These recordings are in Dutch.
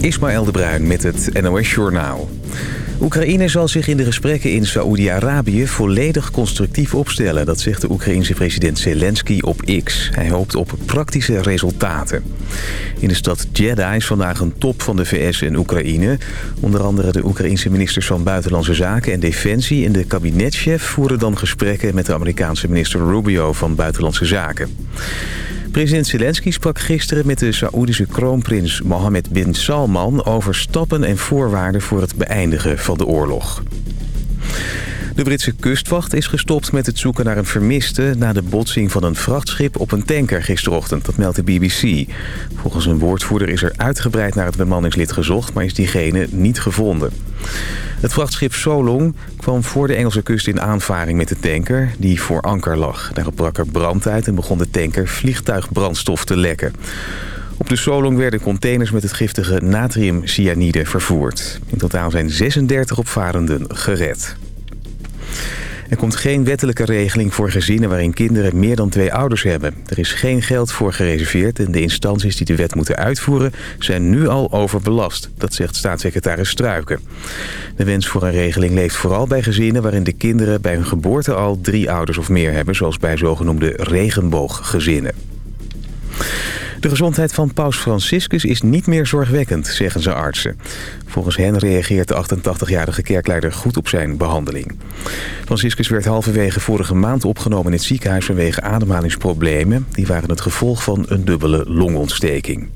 Ismaël de Bruin met het NOS Journaal. Oekraïne zal zich in de gesprekken in Saoedi-Arabië volledig constructief opstellen. Dat zegt de Oekraïense president Zelensky op X. Hij hoopt op praktische resultaten. In de stad Jeddah is vandaag een top van de VS en Oekraïne. Onder andere de Oekraïense ministers van Buitenlandse Zaken en Defensie... en de kabinetchef voeren dan gesprekken met de Amerikaanse minister Rubio van Buitenlandse Zaken. President Zelensky sprak gisteren met de Saoedische kroonprins Mohammed bin Salman... over stappen en voorwaarden voor het beëindigen van de oorlog. De Britse kustwacht is gestopt met het zoeken naar een vermiste... na de botsing van een vrachtschip op een tanker gisterochtend. Dat meldt de BBC. Volgens een woordvoerder is er uitgebreid naar het bemanningslid gezocht... maar is diegene niet gevonden. Het vrachtschip Solong kwam voor de Engelse kust in aanvaring met de tanker... die voor anker lag. Daarop brak er brand uit en begon de tanker vliegtuigbrandstof te lekken. Op de Solong werden containers met het giftige natriumcyanide vervoerd. In totaal zijn 36 opvarenden gered. Er komt geen wettelijke regeling voor gezinnen waarin kinderen meer dan twee ouders hebben. Er is geen geld voor gereserveerd en de instanties die de wet moeten uitvoeren zijn nu al overbelast. Dat zegt staatssecretaris Struiken. De wens voor een regeling leeft vooral bij gezinnen waarin de kinderen bij hun geboorte al drie ouders of meer hebben. Zoals bij zogenoemde regenbooggezinnen. De gezondheid van paus Franciscus is niet meer zorgwekkend, zeggen ze artsen. Volgens hen reageert de 88-jarige kerkleider goed op zijn behandeling. Franciscus werd halverwege vorige maand opgenomen in het ziekenhuis vanwege ademhalingsproblemen. Die waren het gevolg van een dubbele longontsteking.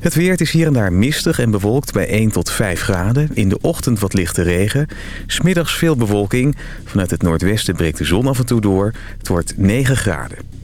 Het weer is hier en daar mistig en bewolkt bij 1 tot 5 graden. In de ochtend wat lichte regen. Smiddags veel bewolking. Vanuit het noordwesten breekt de zon af en toe door. Het wordt 9 graden.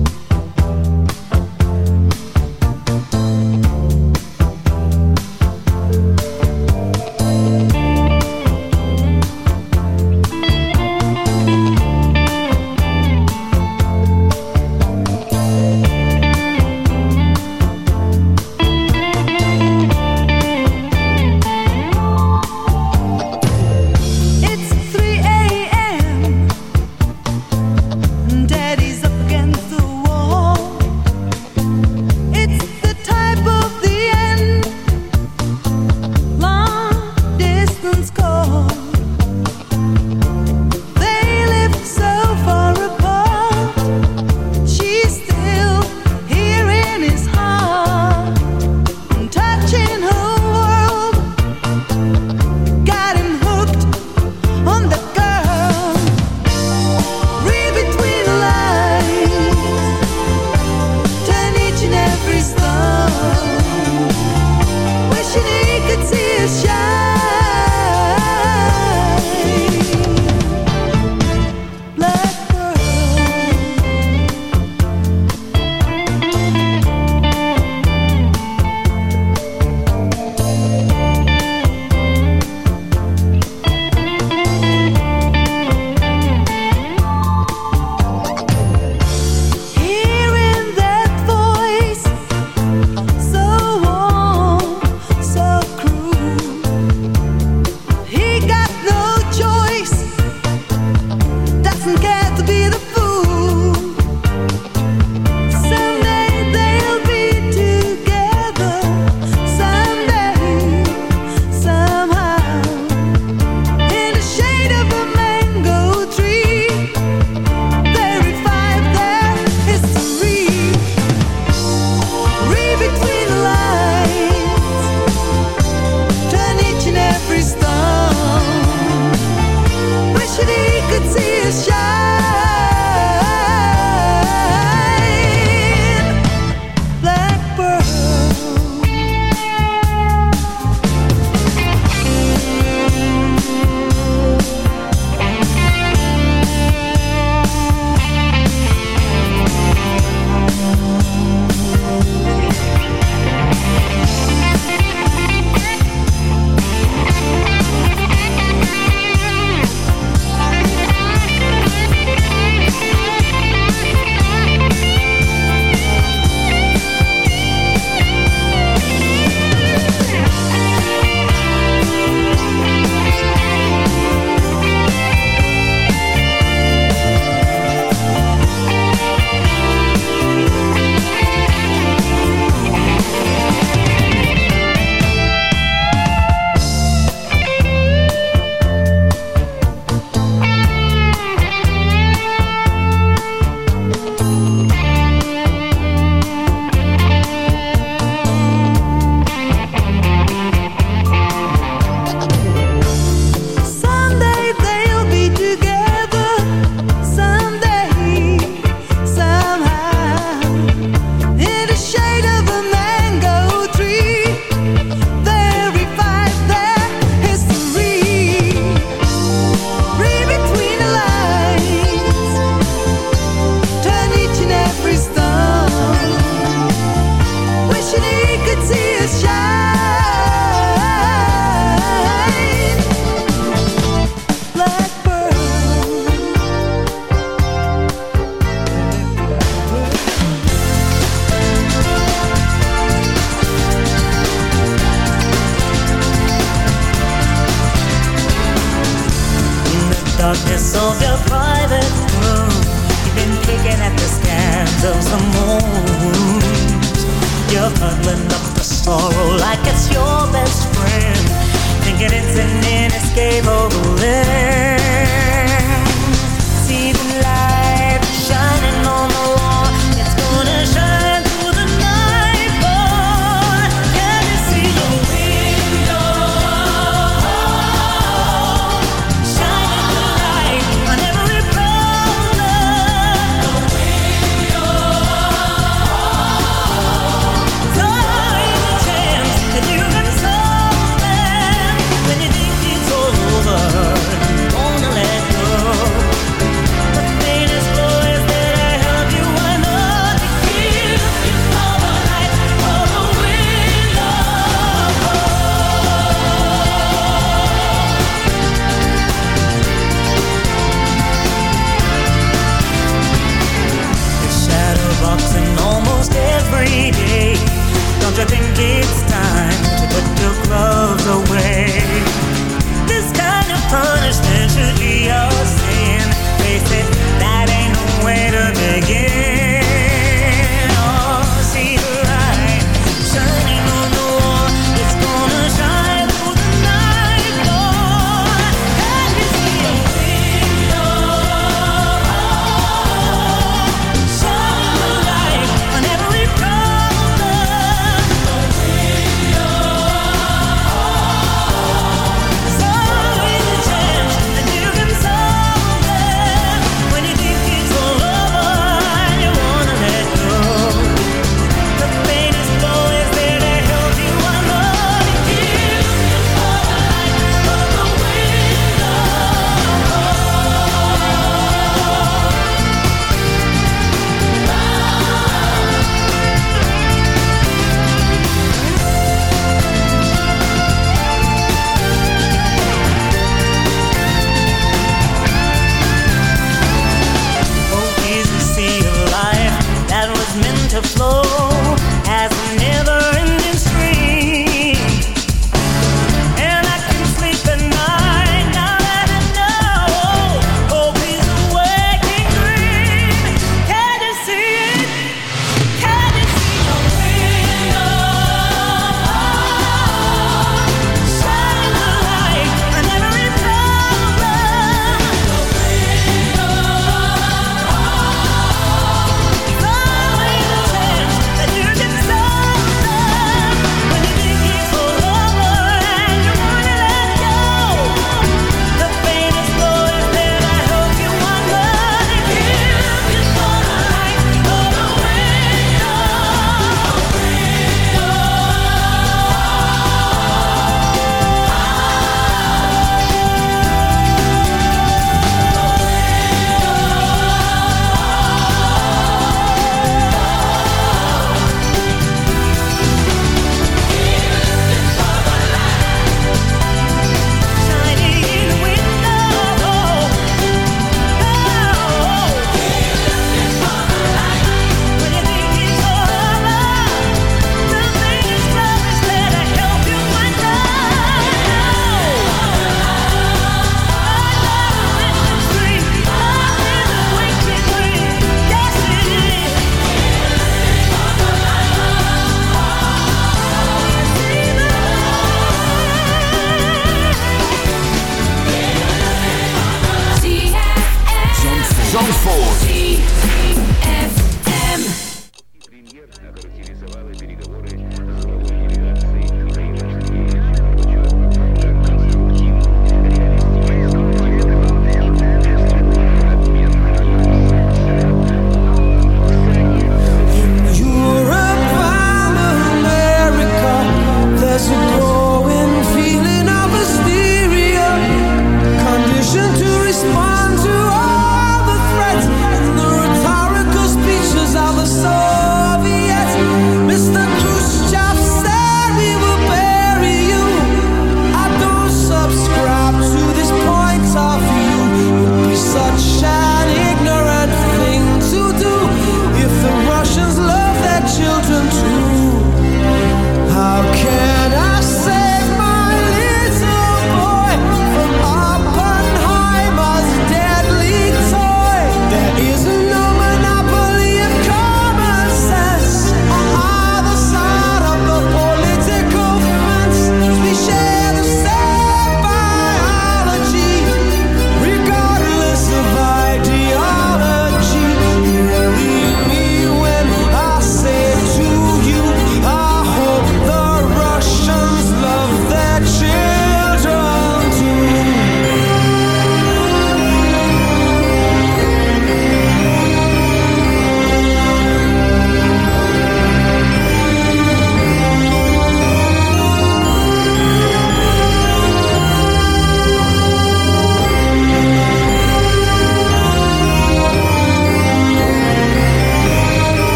punishment should be your sin. They said that ain't no way to begin.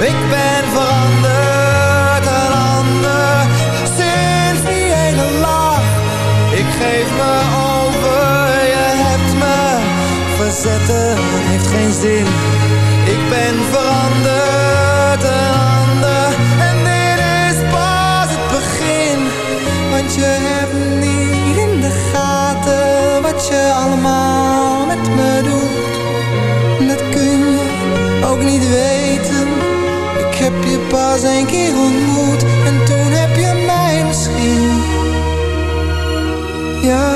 Ik ben veranderd, een ander, sinds die ene lach. Ik geef me over, je hebt me verzetten, heeft geen zin. Ik ben veranderd, een ander, en dit is pas het begin. Want je hebt niet in de gaten wat je allemaal pas een keer ontmoet en toen heb je mij misschien. Ja,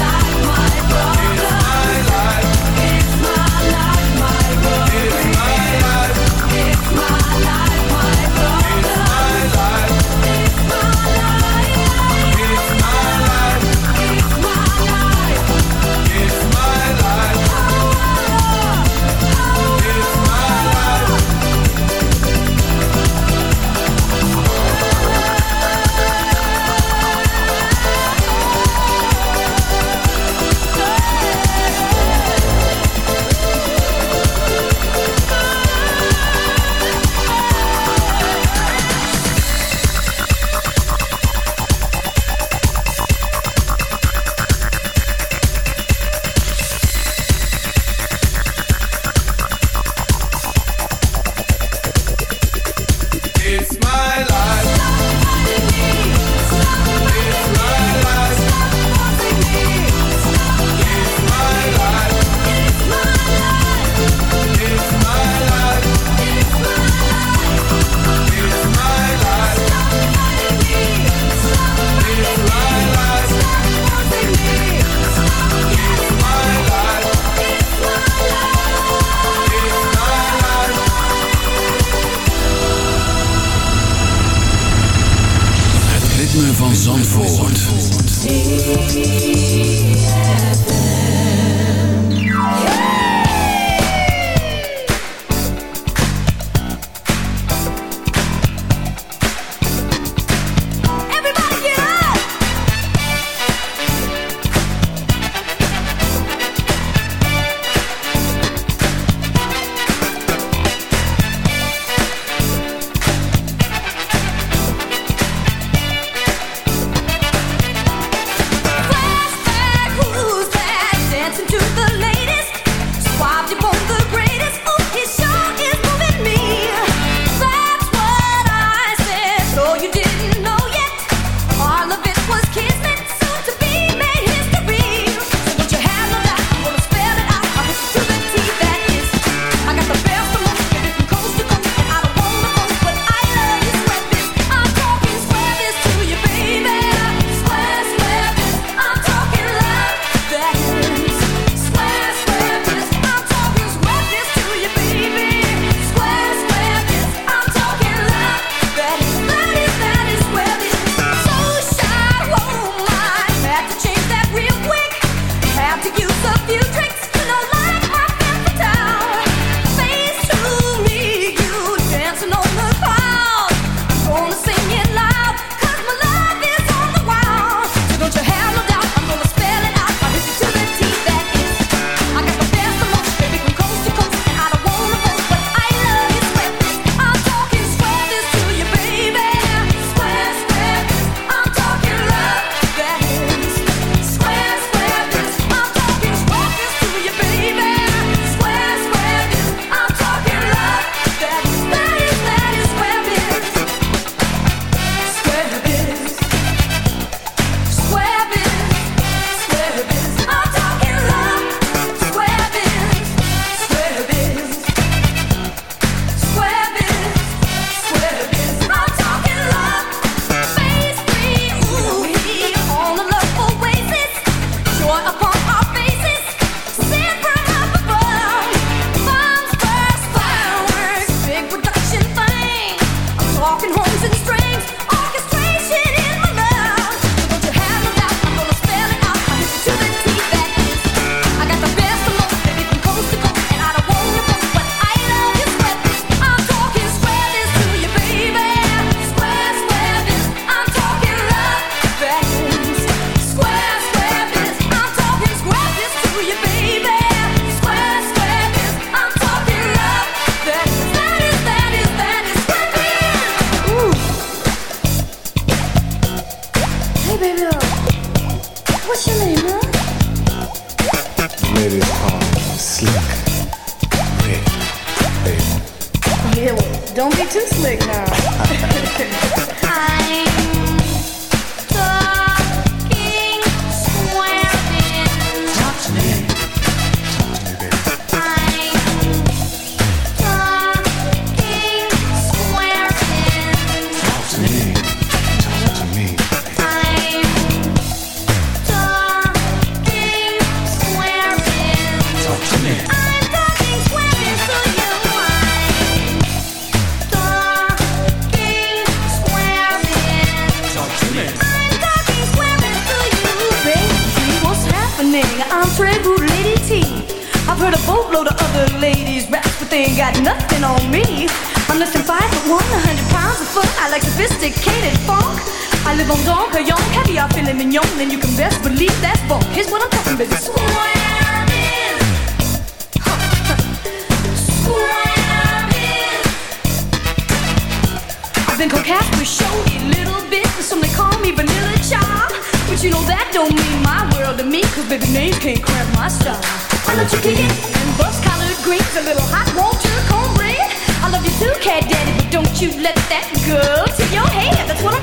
greens, a little hot water, cornbread. I love you too, cat daddy, but don't you let that go to your head. That's what I'm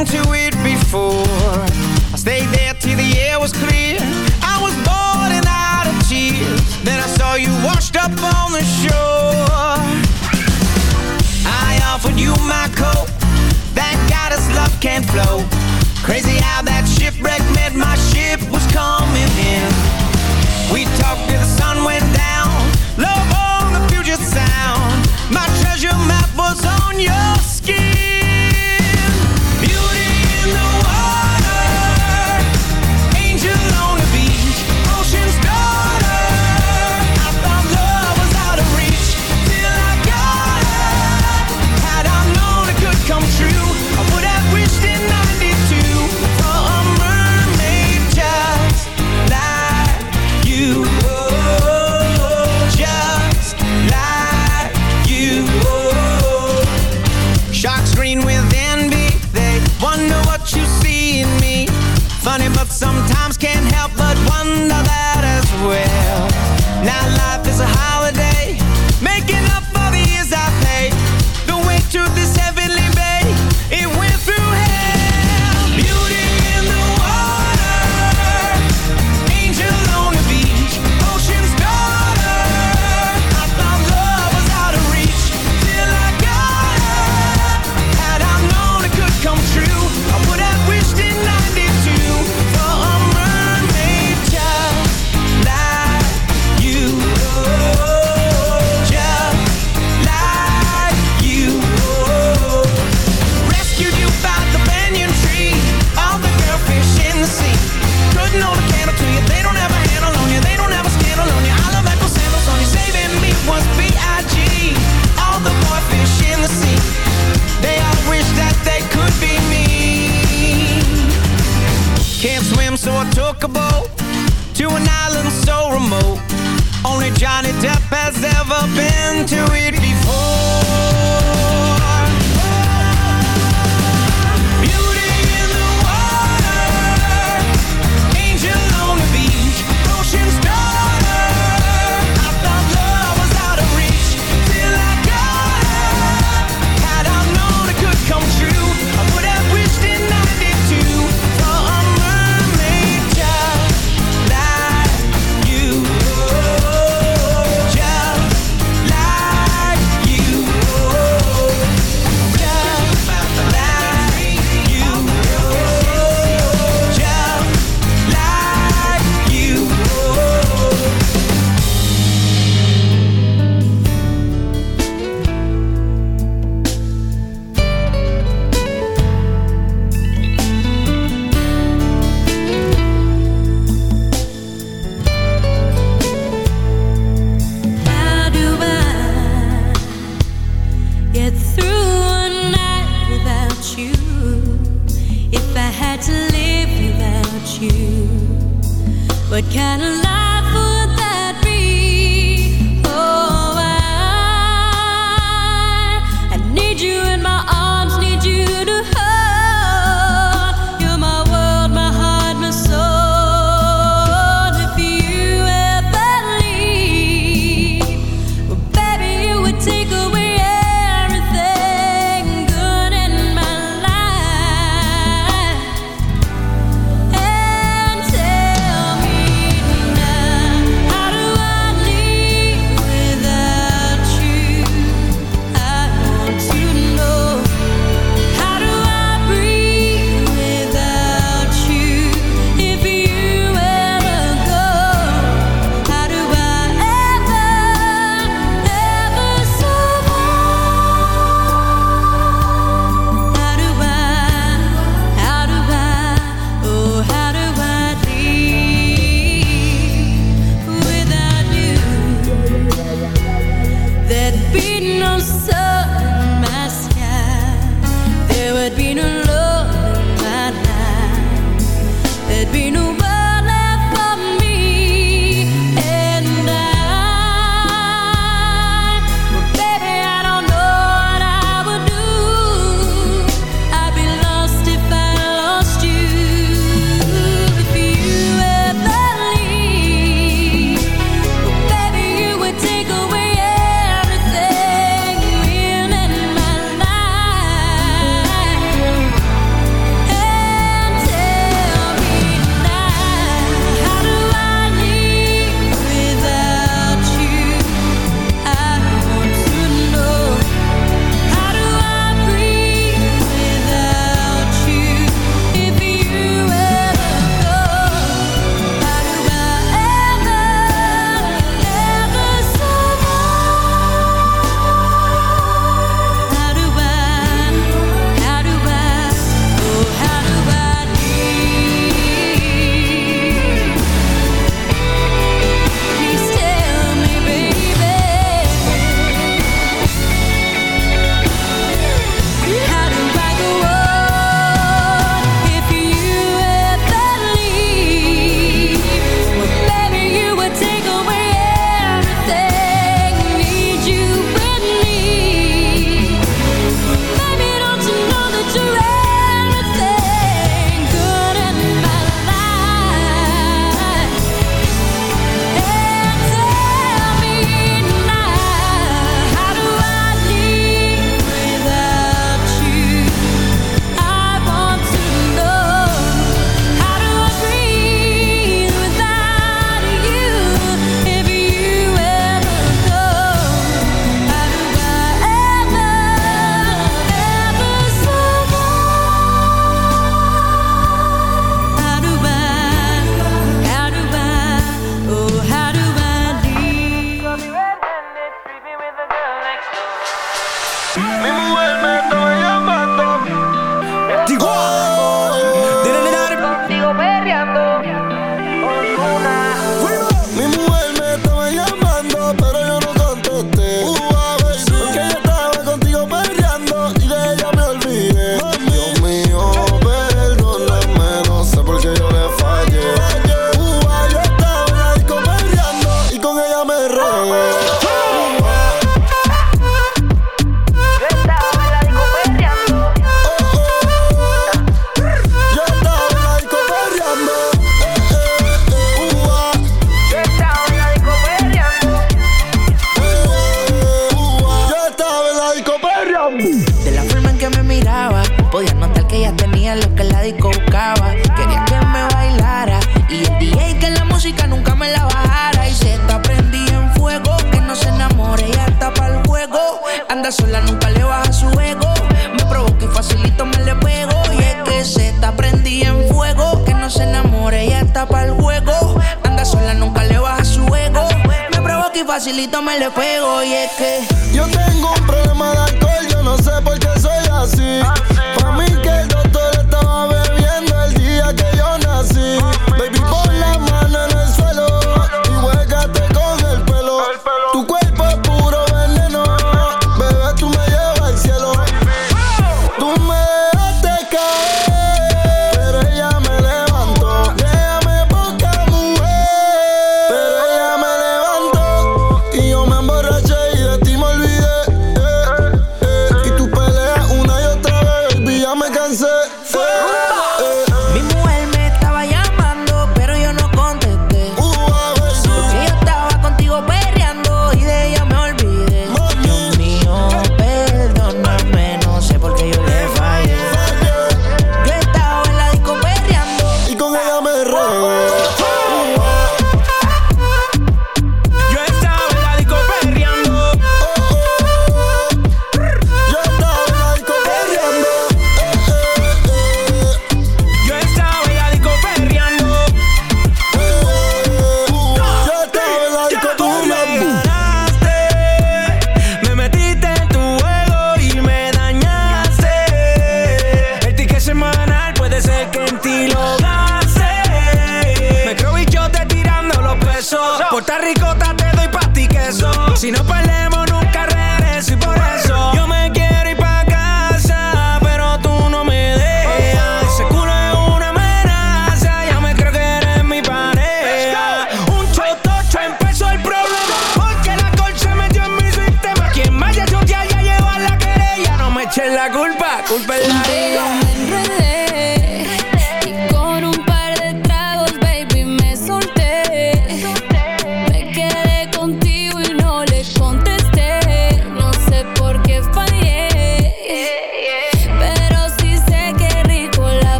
Into it before. I stayed there till the air was clear. I was bored and out of tears. Then I saw you washed up on the shore. I offered you my coat. That goddess love can't flow. Crazy how that shipwreck meant my ship was coming in. We talked till the sun went down. Love on the Puget Sound. My treasure map was on your side.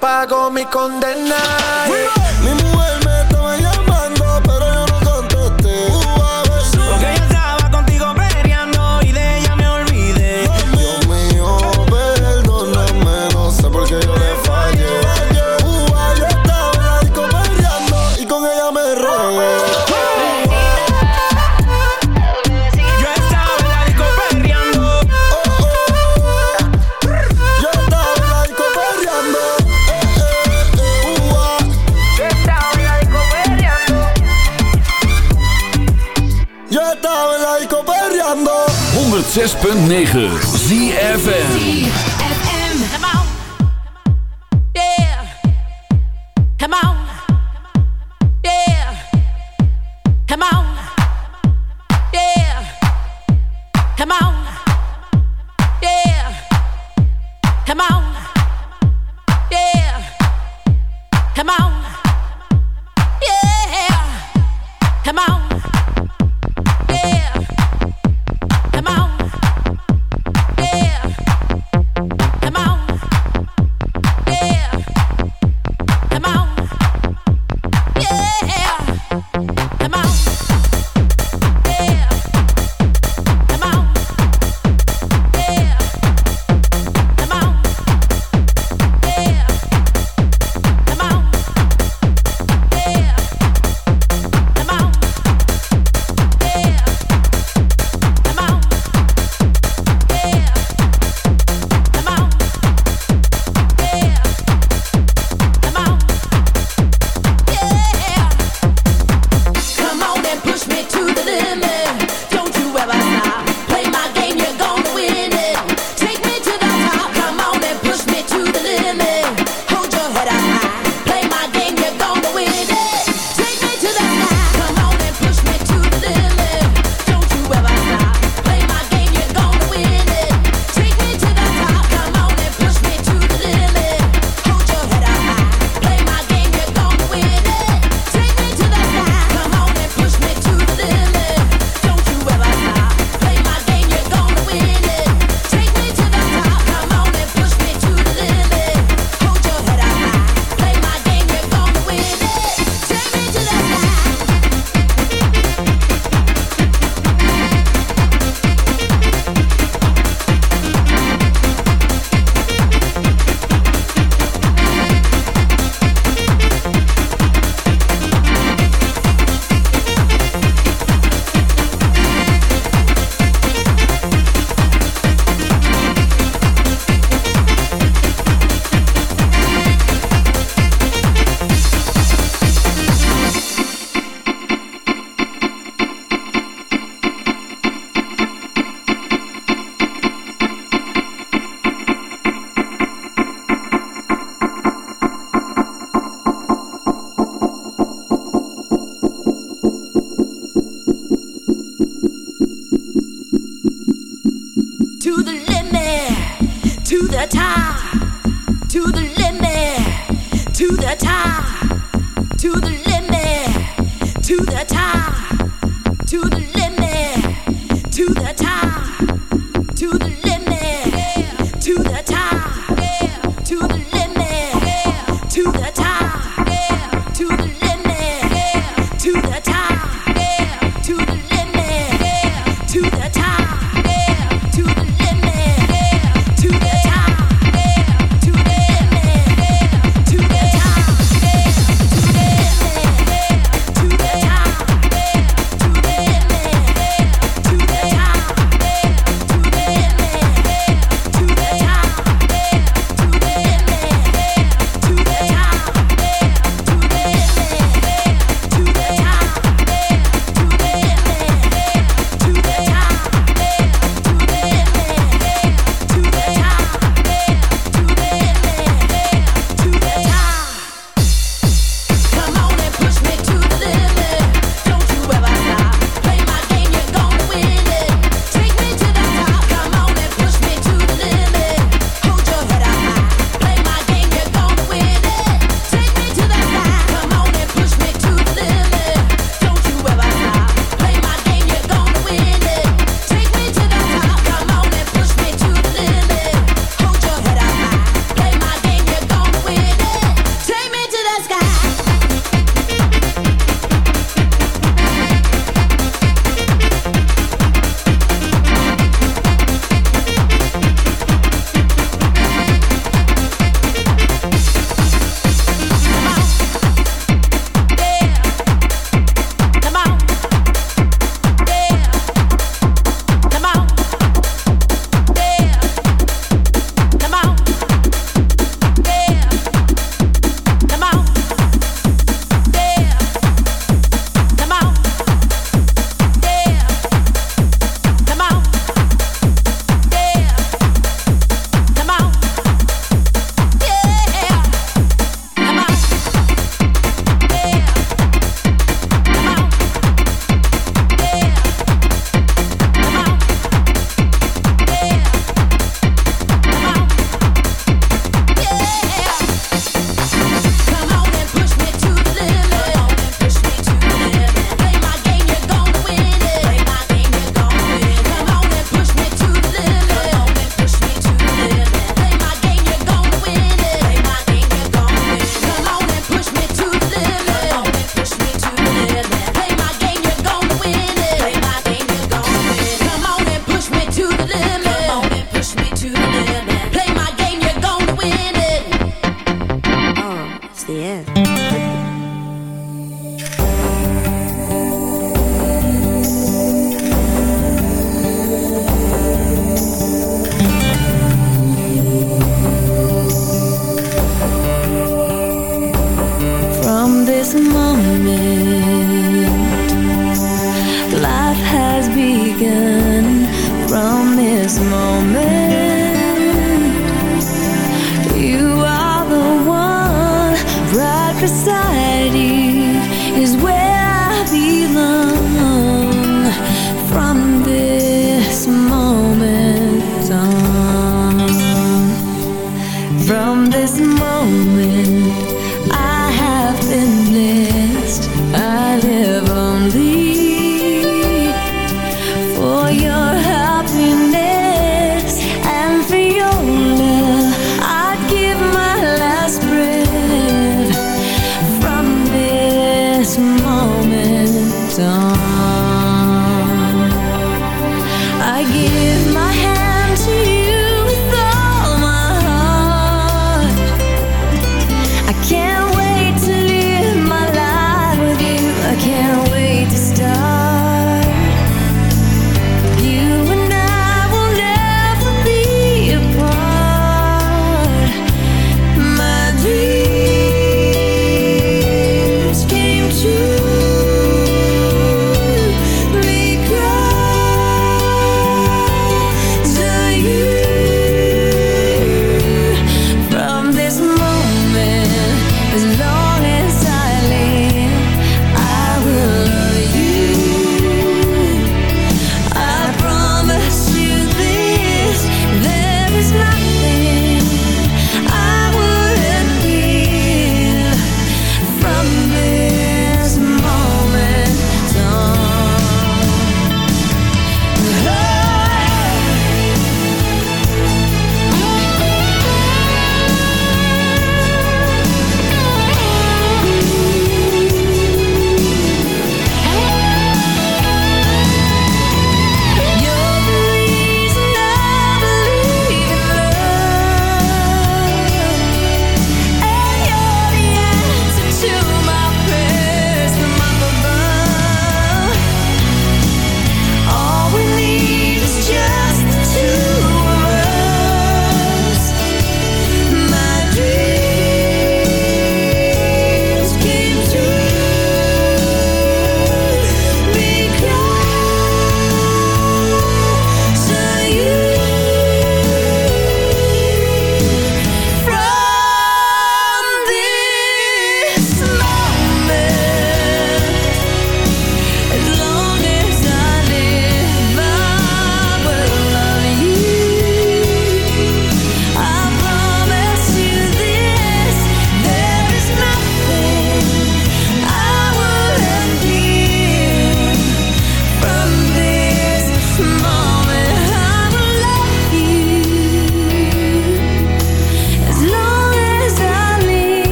pago mi condena. Mi 6.9 ZFN women song